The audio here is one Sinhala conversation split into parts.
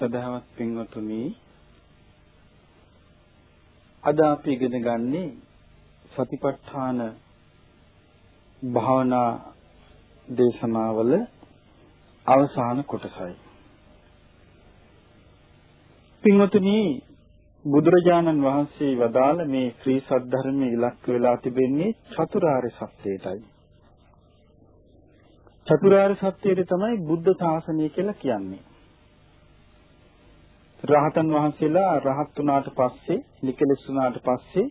සදහවත් පින්වතුනි අද අපි ඉගෙන ගන්නේ සතිපට්ඨාන භාවනා දේශනාවල අවසාන කොටසයි පින්වතුනි බුදුරජාණන් වහන්සේ වදාළ මේ ශ්‍රී සද්ධර්මයේ ඉලක්ක වෙලා තිබෙන්නේ චතුරාර්ය සත්‍යයටයි. චතුරාර්ය සත්‍යයට තමයි බුද්ධ ශාසනය කියලා කියන්නේ. රහතන් වහන්සේලා රහත් වුණාට පස්සේ, නිකලස් වුණාට පස්සේ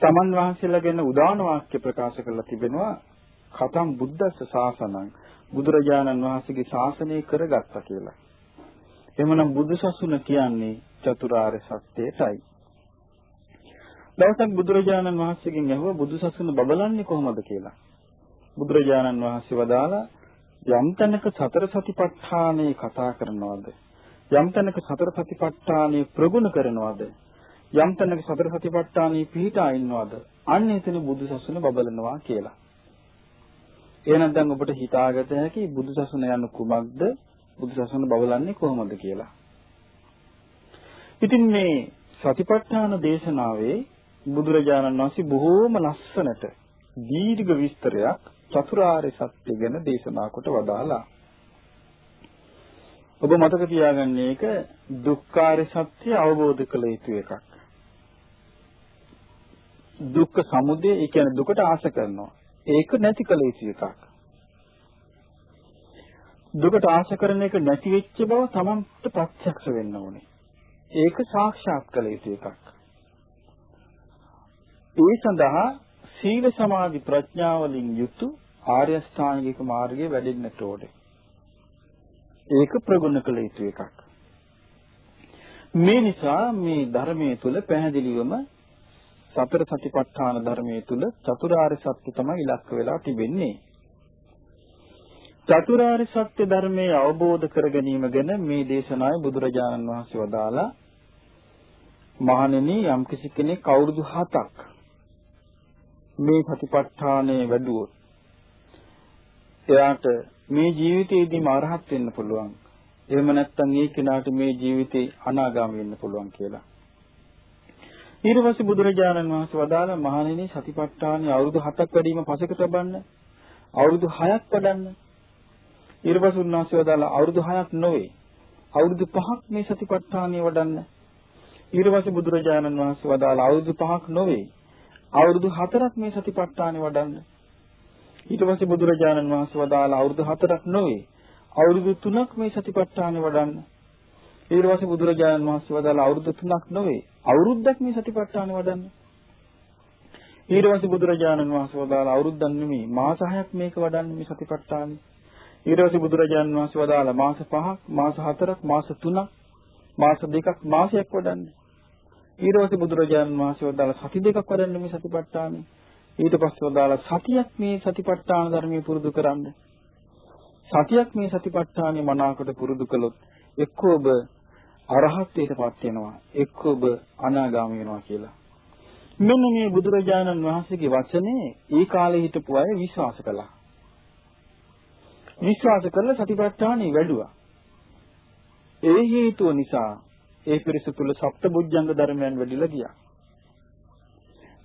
තමන් වහන්සේලා ගැන උදාන වාක්‍ය ප්‍රකාශ කරලා තිබෙනවා කතම් බුද්දස්ස ශාසනං බුදුරජාණන් වහන්සේගේ ශාසනය කරගත්තා කියලා. එhmenan බුදු සසුන කියන්නේ චතුරාර්ය සත්‍යයටයි. දවසක් බුදුරජාණන් වහන්සේගෙන් ඇහුවා බුදු සසුන බබලන්නේ කොහොමද කියලා. බුදුරජාණන් වහන්සේ වදාලා යම් තැනක සතර සතිපට්ඨානේ කතා කරනවද යම් තැනක සතර සතිපට්ඨානේ ප්‍රගුණ කරනවද යම් තැනක සතර සතිපට්ඨානේ පිහිටා ඉන්නවද අන්න එතන බුදු සසුන බබලනවා කියලා. එහෙනම් දැන් ඔබට හිතාගත හැකි බුදු සසුන යන කුමක්ද බුදු සසුන බබලන්නේ කොහොමද කියලා. ඉතින් මේ සතිපට්ඨාන දේශනාවේ බුදුරජාණන් වහන්සේ බොහෝම ලස්සනට දීර්ඝ විස්තරයක් චතුරාර්ය සත්‍ය ගැන දේශනා කොට වදාලා. ඔබ මතක තියාගන්න එක දුක්ඛාරය සත්‍ය අවබෝධ කළ යුතු එකක්. දුක්ඛ සමුදය ඒ කියන්නේ දුකට ආශ කරනවා. ඒක නැති කළ යුතු එකක්. දුකට ආශ කරන එක නැති වෙච්ච බව තමන්ට ප්‍රත්‍යක්ෂ වෙන්න ඕනේ. ඒක සාක්ෂාත් කළ යුතු එකක්. ඒ සඳහා සීල සමාධි ප්‍රඥා වලින් යුතු ආර්ය ස්ථානික මාර්ගයේ වැඩෙන්නට ඕනේ. ඒක ප්‍රගුණ කළ යුතු එකක්. මේ නිසා මේ ධර්මයේ තුල පැහැදිලිවම සතර සතිපට්ඨාන ධර්මයේ තුල චතුරාර්ය සත්‍ය තමයි ඉලක්ක වෙලා තිබෙන්නේ. චතුරාර්ය සත්‍ය ධර්මයේ අවබෝධ කර ගැනීම ගැන මේ දේශනාවේ බුදුරජාණන් වහන්සේ වදාලා මහණෙනි යම්කිසි කෙනෙක් අවුරුදු 7ක් මේ සතිපට්ඨානයේ වැඩුවොත් එයාට මේ ජීවිතයේදීම අරහත් වෙන්න පුළුවන්. එහෙම නැත්නම් ඒ කෙනාට මේ ජීවිතේ අනාගාමී වෙන්න පුළුවන් කියලා. ඊට පස්සේ බුදුරජාණන් වහන්සේ වදාළ මහණෙනි සතිපට්ඨානයේ අවුරුදු 7ක් වැඩිම පසෙක තබන්න අවුරුදු 6ක් වඩන්න ඊට පස්සේ උන්වහන්සේ වදාළ අවුරුදු 6ක් නොවේ අවුරුදු 5ක් මේ සතිපට්ඨානය වඩන්න ඊට පස්සේ බුදුරජාණන් වහන්සේ වදාළ අවුරුදු 5ක් නොවේ අවුරුදු 4ක් මේ සතිපට්ඨානෙ වඩන්න. ඊට පස්සේ බුදුරජාණන් වහන්සේ වදාළ අවුරුදු 4ක් නොවේ අවුරුදු 3ක් මේ සතිපට්ඨානෙ වඩන්න. ඊට පස්සේ බුදුරජාණන් වහන්සේ වදාළ අවුරුදු 3ක් නොවේ අවුරුද්දක් මේ සතිපට්ඨානෙ වඩන්න. ඊට පස්සේ බුදුරජාණන් වහන්සේ වදාළ අවුරුද්දක් නෙමෙයි මාස 6ක් මේක වඩන්න මේ සතිපට්ඨානෙ. ඊට පස්සේ බුදුරජාණන් වහන්සේ වදාළ මාස 5ක් මාස 4ක් මාස 3ක් මාස 2ක් මාසයක් වඩන්න. ඊට පස්සේ බුදුරජාණන් වහන්සේ වදාළ සති දෙකක් වඩන්න මේ සතිපට්ඨානෙ. ඊට පස්සේ වදාළ සතියක් මේ සතිපට්ඨාන ධර්මයේ පුරුදු කරන්න. සතියක් මේ සතිපට්ඨානෙ මනාකොට පුරුදු කළොත් එක්ක ඔබ අරහත්ත්වයටපත් වෙනවා එක්ක ඔබ අනාගාමී වෙනවා කියලා. මෙන්න මේ බුදුරජාණන් වහන්සේගේ වචනේ ඒ කාලේ හිටපු අය විශ්වාස කළා. විශ්වාස කරලා සතිපට්ඨානෙ වැඩුවා. ඒ හේතුව නිසා ඒ පිරිස තුල සප්තබුද්ධංග ධර්මයන් වැඩිලා ගියා.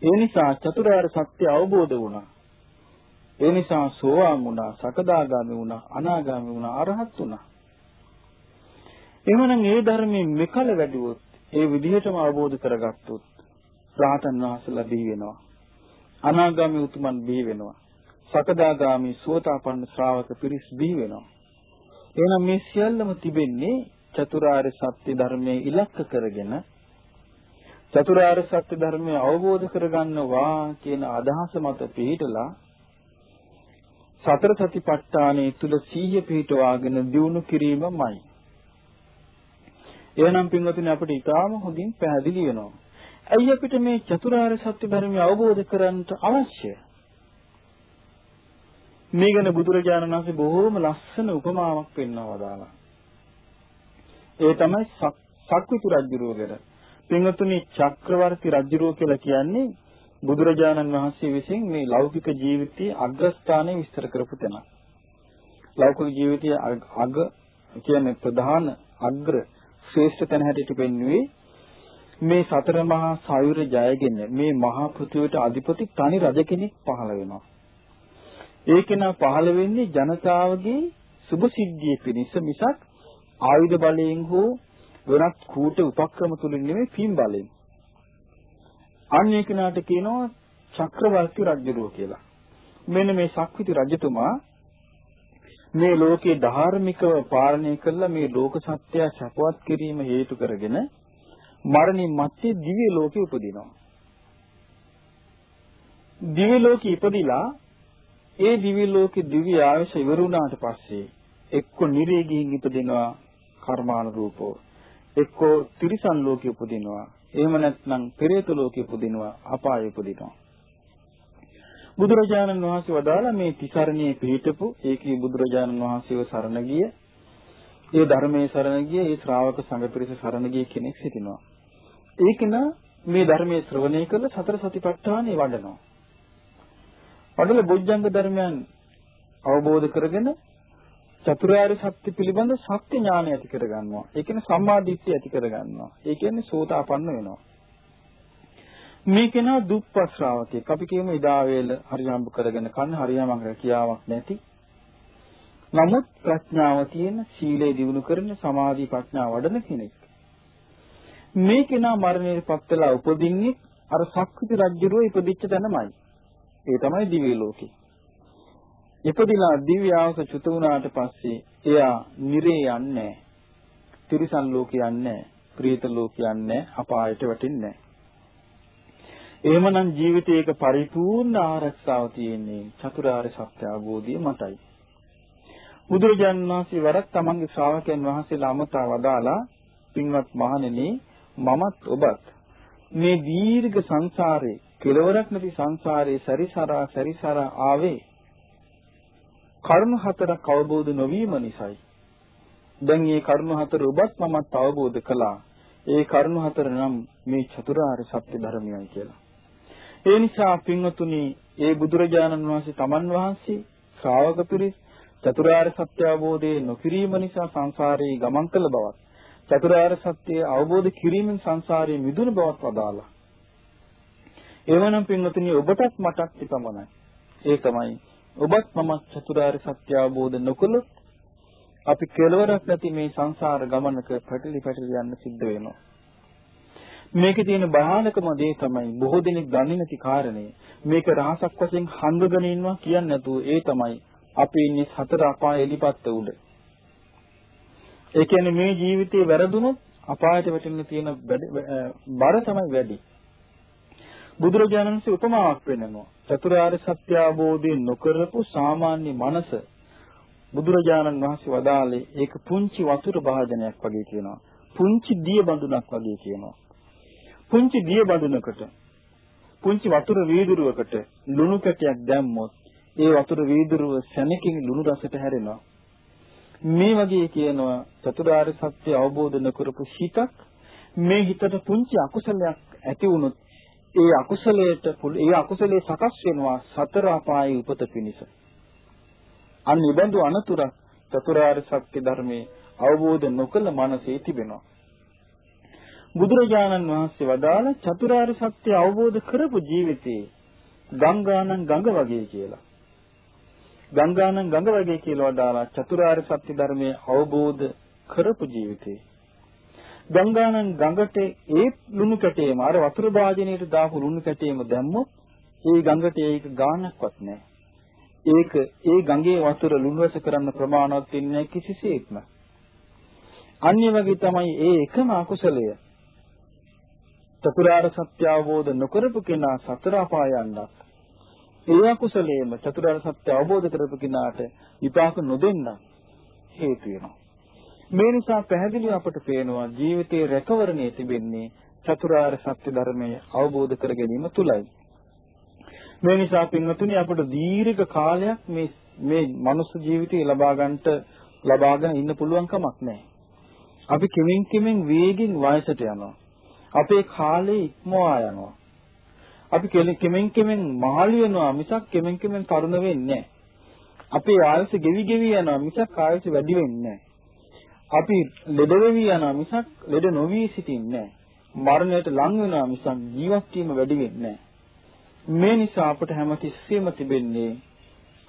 ඒ නිසා චතුරාර්ය සත්‍ය අවබෝධ වුණා. ඒ නිසා සෝවාන් වුණා, සකදාගාමි වුණා, අනාගාමි වුණා, අරහත් වුණා. එවනම් මේ ධර්මයෙන් මෙකල වැඩිවොත් ඒ විදිහටම අවබෝධ කරගත්තොත් රාතන් වහන්සේලා බිහි වෙනවා. අනාගාමී උතුමන් බිහි වෙනවා. සකදාගාමි සෝතාපන්න ශ්‍රාවක පිරිස් බිහි වෙනවා. එහෙනම් මේ සියල්ලම තිබෙන්නේ චතුරාර්ය සත්‍ය ධර්මයේ ඉලක්ක කරගෙන චතුරාර්ය සත්‍ය ධර්මය අවබෝධ කරගන්නවා කියන අදහස මත පිළිහිටලා සතර සතිපට්ඨානයේ තුල සීය පිහිටවාගෙන දියුණු කිරීමමයි. එහෙනම් පින්වතුනි අපිට ඊටාම හොඳින් පැහැදිලි වෙනවා. ඇයි අපිට මේ චතුරාර්ය සත්‍ය ධර්මය අවබෝධ කරගන්න අවශ්‍ය? මේ ගැන බුදුරජාණන් වහන්සේ බොහෝම ලස්සන උපමාවක් පෙන්වනවා දාලා. ඒ තමයි සක්විති රජුරුව ගැන. පින්වතුනි චක්‍රවර්ති රජුරුව කියලා කියන්නේ බුදුරජාණන් වහන්සේ විසින් මේ ලෞකික ජීවිතයේ අග්‍රස්ථානය විස්තර කරපු තැන. ලෞකික ජීවිතයේ අග කියන්නේ ප්‍රධාන අග්‍ර ශ්‍රේෂ්ඨ තැන හැටියට පෙන්වුවේ මේ සතර මහා සයුර ජයගෙන මේ මහා පෘථිවියට අධිපති තනි රජ කෙනෙක් පහළ වෙනවා. ඒ කෙනා පහළ වෙන්නේ ජනතාවගේ සුභ සිද්ධිය පිණිස මිසක් ආයුධ බලයෙන් හෝ වෙනත් කූට උපක්‍රම තුලින් නෙමෙයි පින් බලයෙන්. අන්න ඒ කෙනාට කියනවා චක්‍රවර්ති රජුරෝ කියලා. මෙන්න මේ ශක්විති රජතුමා මේ ලෝකේ ධාර්මිකව පාලනය කළා මේ ලෝක සත්‍යය සපවත් කිරීම හේතු කරගෙන මරණින් මත්තේ දිව්‍ය ලෝකෙ උපදිනවා. දිව්‍ය ලෝකෙ ඉපදිලා ඒ දිව්‍ය ලෝකෙ දිව්‍ය ආයුෂ ඉවරුණාට පස්සේ එක්ක නිරේ ගිහින් ඉපදිනවා කර්මානුරූපව එක්ක තිරිසන් ලෝකෙ උපදිනවා එහෙම නැත්නම් පෙරේත ලෝකෙ උපදිනවා අපායෙ උපදිනවා බුදුරජාණන් වහන්සේ වදාලා මේ තිසරණයේ පිහිටපු ඒකී බුදුරජාණන් වහන්සේව සරණ ගිය ඒ ධර්මයේ සරණ ගිය ඒ ශ්‍රාවක සංඝ පිරිස සරණ ගිය කෙනෙක් සිටිනවා. ඒකන මේ ධර්මයේ ශ්‍රවණය කළ සතර සතිපට්ඨානෙ වඩනවා. වඩල බොජ්ජංග ධර්මයන් අවබෝධ කරගෙන චතුරාර්ය සත්‍ය පිළිබඳ සත්‍ය ඥානය ඇති කරගන්නවා. ඒ කියන්නේ සම්මාදිට්ඨිය ඇති කරගන්නවා. ඒ කියන්නේ සෝතාපන්න වෙනවා. මේ කෙනා දුප්පත් ශ්‍රාවකයෙක්. අපි කියමු ඉදා වේල හරියම්බ කරගෙන කන්න හරියම රැකියාවක් නැති. නමුත් ප්‍රඥාව තියෙන සීලය දිනු කරන සමාධි ප්‍රඥා වඩන කෙනෙක්. මේ කෙනා මරණයට පත් වෙලා උපදින්නේ අර සක්විති රජුරෝ ඉපදිච්ච තැනමයි. ඒ තමයි දිව්‍ය ලෝකේ. ඉපදිලා දිව්‍ය ආවස චුත වුණාට පස්සේ එයා නිරේ යන්නේ තිරිසන් ලෝකේ යන්නේ ප්‍රේත ලෝකේ යන්නේ අපායට වැටෙන්නේ එහෙමනම් ජීවිතයක පරිපූර්ණ ආරක්ෂාව තියෙන්නේ චතුරාර්ය සත්‍ය අවබෝධය මතයි. බුදුරජාණන් වහන්සේ වරක් තමන්ගේ ශ්‍රාවකයන් වහන්සේලා අමතා වදාලා පින්වත් මහණෙනි මමත් ඔබත් මේ දීර්ඝ සංසාරේ කෙලවරක් නැති සංසාරේ සැරිසරා සැරිසරා ආවේ. කරුණු හතරක් අවබෝධ නොවීම නිසායි. දැන් මේ කරුණු හතර ඔබත් මමත් අවබෝධ කළා. ඒ කරුණු හතර නම් මේ චතුරාර්ය සත්‍ය ධර්මයයි කියලා. ඒ නිසා පින්වතුනි ඒ බුදුරජාණන් වහන්සේ තමන් වහන්සේ ශ්‍රාවක පිරිස් චතුරාර්ය සත්‍ය අවබෝධයේ නොකිරීම නිසා සංසාරේ ගමන් කළ බවත් චතුරාර්ය සත්‍ය අවබෝධ කිරීමෙන් සංසාරේ මිදුණු බවත් වදාලා. එවනම් පින්වතුනි ඔබටත් මටත් ඉපමණයි. ඒ තමයි ඔබත් මම චතුරාර්ය සත්‍ය අවබෝධ නොකළොත් අපි කෙලවරක් නැති මේ සංසාර ගමනක පැටලි පැටලි යන්න සිද්ධ වෙනවා. මේකේ තියෙන භයානකම දේ තමයි බොහෝ දෙනෙක් දන්නේ නැති කාරණේ. මේක රහසක් වශයෙන් හංගගෙන ඉන්නවා කියන්නේ නැතුව ඒ තමයි අපි ඉන්නේ සතර අපාය එලිපත්ත උඩ. ඒ කියන්නේ මේ ජීවිතේ වැරදුනොත් අපායට වැටෙන්න තියෙන බර තමයි වැඩි. බුදුරජාණන් වහන්සේ උපමාවක් පෙන්නනවා. චතුරාර්ය සත්‍ය අවබෝධය නොකරපු සාමාන්‍ය මනස බුදුරජාණන් වහන්සේ වදාළේ ඒක පුංචි වතුර භාජනයක් වගේ කියනවා. පුංචි දිය බඳුනක් වගේ කියනවා. පුංචි දිය බඳුනකට පුංචි වතුර වීදුරුවකට ලුණු කැටයක් දැම්මොත් ඒ වතුර වීදුරුව සැනකින් ලුණු රසට හැරෙනවා. මේ වගේ කියනවා චතුරාර්ය සත්‍ය අවබෝධ නොකරපු හිතක් මේ හිතට පුංචි අකුසලයක් ඇති වුණොත් ඒ අකුසලයට ඒ අකුසලයේ සකස් වෙනවා සතර අපායේ උපත පිණිස. අන්න ඉබඳු අනතුරක් චතුරාර්ය සත්‍ය ධර්මයේ අවබෝධ නොකළ මනසේ තිබෙනවා. බුදුරජාණන් වහන්සේ වදාළ චතුරාර්ය සත්‍ය අවබෝධ කරපු ජීවිතේ ගංගානම් ගඟ වගේ කියලා. ගංගානම් ගඟ වගේ කියලා වදාලා චතුරාර්ය සත්‍ය ධර්මයේ අවබෝධ කරපු ජීවිතේ ගංගානම් ගඟට ඒ ලුණු කැටේම අර වතුර භාජනයට දාපු ලුණු කැටේම දැම්මොත් ඒ ගඟට ඒක ගාණක්වත් නැහැ. ඒක ඒ ගඟේ වතුර ලුණු රස කරන්න ප්‍රමාණවත් වෙන්නේ කිසිසේත්ම. අන්‍ය වගේ තමයි ඒ එකම අකුසලය. චතුරාර්ය සත්‍ය අවබෝධ නොකරපු කෙනා සතර අපාය යන්නත්. ඒ අකුසලයේම චතුරාර්ය සත්‍ය අවබෝධ කරපු කෙනාට විපාක නොදෙන්න හේතු වෙනවා. මේ නිසා පැහැදිලිව අපට පේනවා ජීවිතයේ රැකවරණයේ තිබෙන්නේ චතුරාර්ය සත්‍ය ධර්මය අවබෝධ කර ගැනීම තුලයි. මේ නිසා පින්වතුනි අපට දීර්ඝ කාලයක් මේ මේ මනුස්ස ජීවිතය ලබා ගන්නට ලබාගෙන ඉන්න පුළුවන් කමක් නැහැ. අපි කිමින් කිමින් වේගින් වයසට යනවා. අපේ කාලේ ඉක්මවා යනවා. අපි කෙමෙන් කෙමෙන් මහලු වෙනවා මිසක් කෙමෙන් කෙමෙන් තරුණ වෙන්නේ නැහැ. අපේ ආයුෂ ගෙවි ගෙවි යනවා මිසක් ආයුෂ වැඩි වෙන්නේ නැහැ. අපි ලෙඩ වෙවි යනවා මිසක් ලෙඩ නොවි සිටින්නේ නැහැ. මරණයට ලං වෙනවා මිසක් ජීවත් වීම වැඩි වෙන්නේ නැහැ. මේ නිසා අපට හැමතිස්සෙම තිබෙන්නේ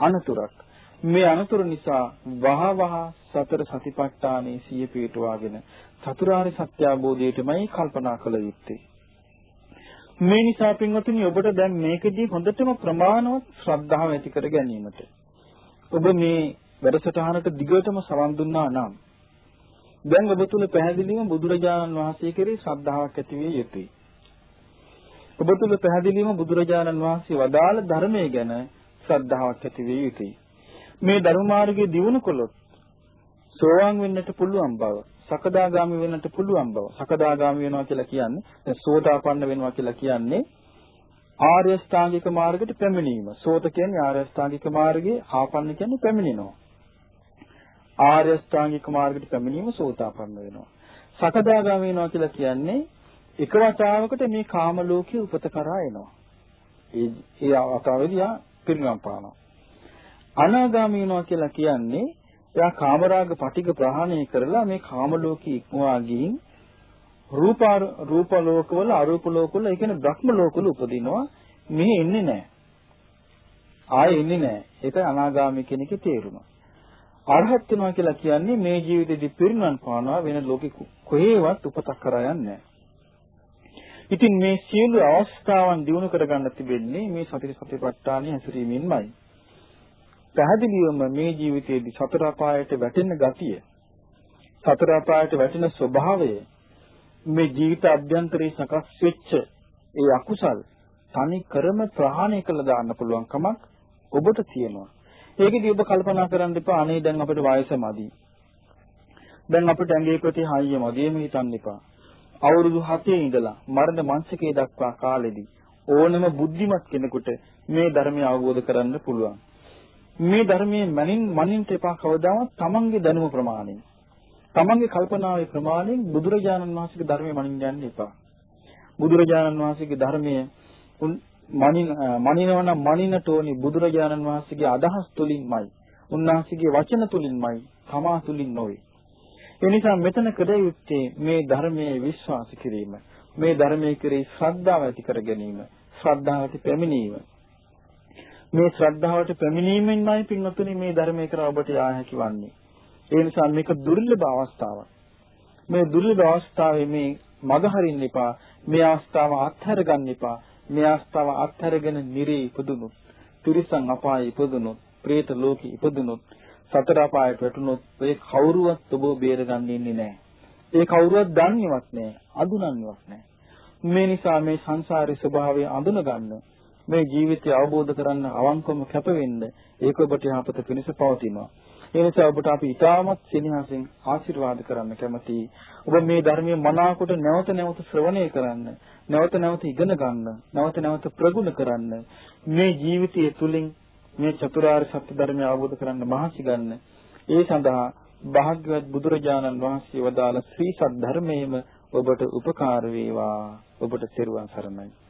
අනතුරක්. මේ අනතුරු නිසා වහ වහ සතර සතිපට්ඨානයේ සිය පිටුවාගෙන චතුරාර්ය සත්‍ය අවබෝධයටමයි කල්පනා කළ යුත්තේ. මේ නිසා පින්වතුනි ඔබට දැන් මේකදී හොඳටම ප්‍රමාණවත් ශ්‍රද්ධාව ඇති කර ගැනීමට ඔබ මේ වැඩසටහනට දිගටම සවන් දුන්නා නම් දැන් ඔබ තුල පැහැදිලිවම බුදුරජාණන් වහන්සේ කෙරෙහි ශ්‍රද්ධාවක් ඇති විය යුතුයි. ඔබ තුල පැහැදිලිවම බුදුරජාණන් වහන්සේ වදාළ ධර්මයේ ගැන ශ්‍රද්ධාවක් ඇති විය යුතුයි. මේ ධර්ම මාර්ගයේ දියුණු කළොත් සෝවාන් වෙන්නට පුළුවන් බව, සකදාගාමි වෙන්නට පුළුවන් බව. සකදාගාමි වෙනවා කියලා කියන්නේ දැන් සෝතාපන්න වෙනවා කියලා කියන්නේ ආර්ය ශ්‍රාංගික මාර්ගයට පැමිණීම. සෝත කියන්නේ ආර්ය ශ්‍රාංගික මාර්ගයේ ආපන්න කියන්නේ පැමිණෙනවා. ආර්ය ශ්‍රාංගික මාර්ගයට පැමිණීම සෝතාපන්න වෙනවා. සකදාගාමී වෙනවා කියලා කියන්නේ එක වතාවකට මේ කාම ලෝකයේ උපත කරා එනවා. ඒ ඒ අවතාවෙදී ආ පිරිනවම් පානවා. අනාගාමී වෙනවා කියලා කියන්නේ එයා කාමරාග පටික ප්‍රහාණය කරලා මේ කාම ලෝකෙ ඉක්මවා ගින් රූප රූප ලෝකවල අරූප ලෝකවල ඒ කියන්නේ බ්‍රහ්ම ලෝකවල උපදිනවා මෙහි එන්නේ නැහැ. ආයේ එන්නේ නැහැ. ඒක අනාගාමී කෙනෙක්ගේ තේරුම. අරහත් වෙනවා කියලා කියන්නේ මේ ජීවිතේදී පිරිනවන් පානවා වෙන ලෝකෙ කොහේවත් උපතක් කරා යන්නේ ඉතින් මේ සියලු අවස්ථාවන් දිනු කරගන්න තිබෙන්නේ මේ සතර සතිපට්ඨානයේ හැසිරීමෙන්මයි. පැහැදිලිවම මේ ජීවිතයේදී සතර අපායට වැටෙන ගතිය, සතර අපායට වැටෙන ස්වභාවය මේ ජීවිත අභ්‍යන්තරේ සකස් වෙච්ච ඒ අකුසල් තනි කරම ප්‍රහාණය කළ දාන්න පුළුවන් කමක් ඔබට තියෙනවා. ඒකෙදි ඔබ කල්පනා කරන්න එපා අනේ දැන් අපිට වයස මදි. දැන් අපිට ඇඟේ ප්‍රති හයිය මදි එහෙම හිතන්න එපා. අවුරුදු 7 ඉඳලා මරණ මංසකේ දක්වා කාලෙදී ඕනම බුද්ධිමත් කෙනෙකුට මේ ධර්මය අවබෝධ කරගන්න පුළුවන්. මේ ධර්මයේ මනින් මනින්ට එපා කවදාවත් තමන්ගේ දැනුම ප්‍රමාණයෙන්. තමන්ගේ කල්පනාවේ ප්‍රමාණයෙන් බුදුරජාණන් වහන්සේගේ ධර්මයේ මනින්න යන්න එපා. බුදුරජාණන් වහන්සේගේ ධර්මයේ මනින මනිනවනම් මනිනට ඕනි බුදුරජාණන් වහන්සේගේ අදහස් තුලින්මයි. උන්වහන්සේගේ වචන තුලින්මයි. තමා තුලින් නොවේ. ඒ නිසා මෙතන කළ යුත්තේ මේ ධර්මයේ විශ්වාස කිරීම. මේ ධර්මයේ කෙරෙහි ශ්‍රද්ධාව ඇති කර ගැනීම. ශ්‍රද්ධාවට පැමිණීම. මේ ශ්‍රද්ධාවට පැමිණීමෙන්මයි පින්වතුනි මේ ධර්මයේ කර ඔබට යා හැකි වන්නේ. ඒ නිසා මේක දුර්ලභ අවස්ථාවක්. මේ දුර්ලභ අවස්ථාවේ මේ මග හරින්න එපා. මේ අවස්ථාව අත්හැර ගන්න එපා. මේ අවස්ථාව අත්හැරගෙන නිරේ ඉපදුනොත්, තිරිසන් අපායේ ඉපදුනොත්, പ്രേත ලෝකේ ඉපදුනොත්, සතර අපායට වැටුනොත් ඔය කවුරුවත් ඔබ බේරගන්න ඉන්නේ නැහැ. ඒ කවුරුවත් දන්නේවත් නැහැ, අඳුනන්නේවත් නැහැ. මේ නිසා මේ සංසාරේ ස්වභාවය අඳුන ගන්න මේ ජීවිතය අවබෝධ කරන්න අවංකවම කැප වෙන්න ඒක ඔබට යහපත පිණිස පවතිනවා. ඒ නිසා ඔබට අපි ඉතාමත් සෙනෙහසින් ආශිර්වාද කරන්න කැමතියි. ඔබ මේ ධර්මයේ මනාකොට නැවත නැවත ශ්‍රවණය කරන්න, නැවත නැවත ඉගෙන ගන්න, නැවත නැවත ප්‍රගුණ කරන්න. මේ ජීවිතය තුළින් මේ චතුරාර්ය සත්‍ය ධර්මය අවබෝධ කරන්න මහන්සි ගන්න. ඒ සඳහා භාග්‍යවත් බුදුරජාණන් වහන්සේ වදාළ ශ්‍රී සද්ධර්මයේම ඔබට උපකාර වේවා. ඔබට තෙරුවන් සරණයි.